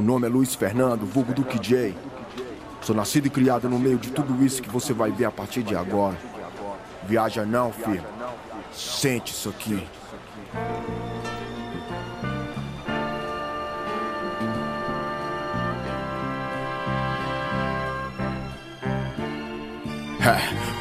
O nome é Luiz Fernando, vulgo do KJ. Sou nascido e criado no meio de tudo isso que você vai ver a partir de agora. Viaja não, filho. Sente isso aqui.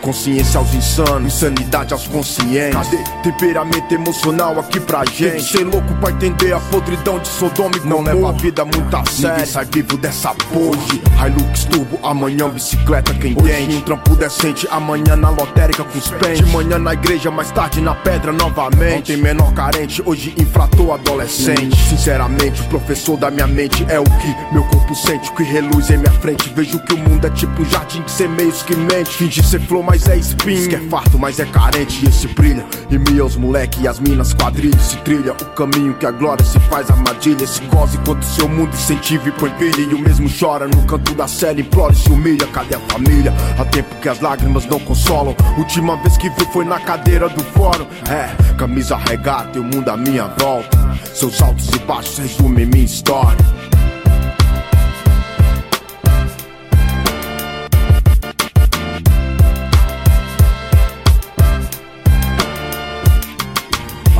Consciência aos insanos, insanidade aos conscientes. Cadê? Temperamento emocional aqui pra gente. Tem que ser louco pra entender a podridão de Sodoma e Não leva a vida muito a sério. Ninguém sai vivo dessa porra. Hoje, Hilux Turbo, amanhã bicicleta quem Hoje, tem. um trampo decente, amanhã na lotérica com os pentes. De manhã na igreja, mais tarde na pedra novamente. Não tem menor carente, hoje infrator adolescente. Sinceramente, o professor da minha mente é o que meu corpo sente. Que reluz em minha frente. Vejo que o mundo é tipo um jardim que semeios que mente. Finge ser flor, mas é espinho. Diz que é farto, mas é carente e esse brilha. E meus moleque e as minas quadrilhas se trilha. O caminho que a glória se faz armadilha. Se goza enquanto seu mundo incentiva e põe pilha. E o mesmo chora no canto da série, implora e se humilha. Cadê a família? Há tempo que as lágrimas não consolam. Última vez que vi foi na cadeira do fórum. É, camisa regata e o mundo à minha volta. Seus altos e baixos resumem minha história.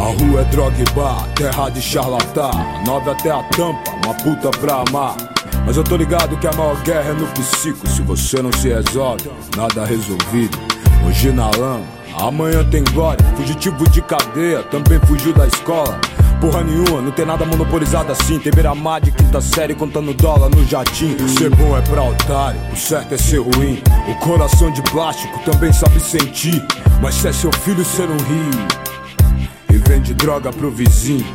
Rua é droga e bar, terra de charlatã. Nove até a tampa, uma puta pra amar. Mas eu tô ligado que a maior guerra é no psico. Se você não se resolve, nada resolvido. Hoje na lama, amanhã tem glória. Fugitivo de cadeia, também fugiu da escola. Porra nenhuma, não tem nada monopolizado assim. Tem beira-mar de quinta série contando dólar no jatinho. Ser bom é pra otário, o certo é ser ruim. O coração de plástico também sabe sentir. Mas se é seu filho, você não ri vende droga pro vizinho.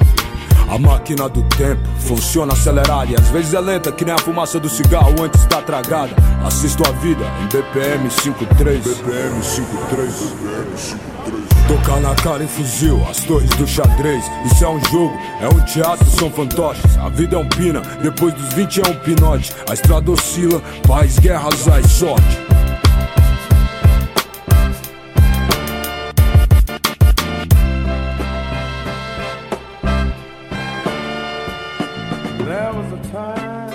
A máquina do tempo funciona acelerada e às vezes é lenta, que nem a fumaça do cigarro antes da tragada. Assisto a vida em BPM 53. BPM 53. BPM 53. Tocar na cara em fuzil, as torres do xadrez. Isso é um jogo, é um teatro, são fantoches. A vida é um pina, depois dos 20 é um pinote. A estrada oscila, paz, guerras, ai sorte. There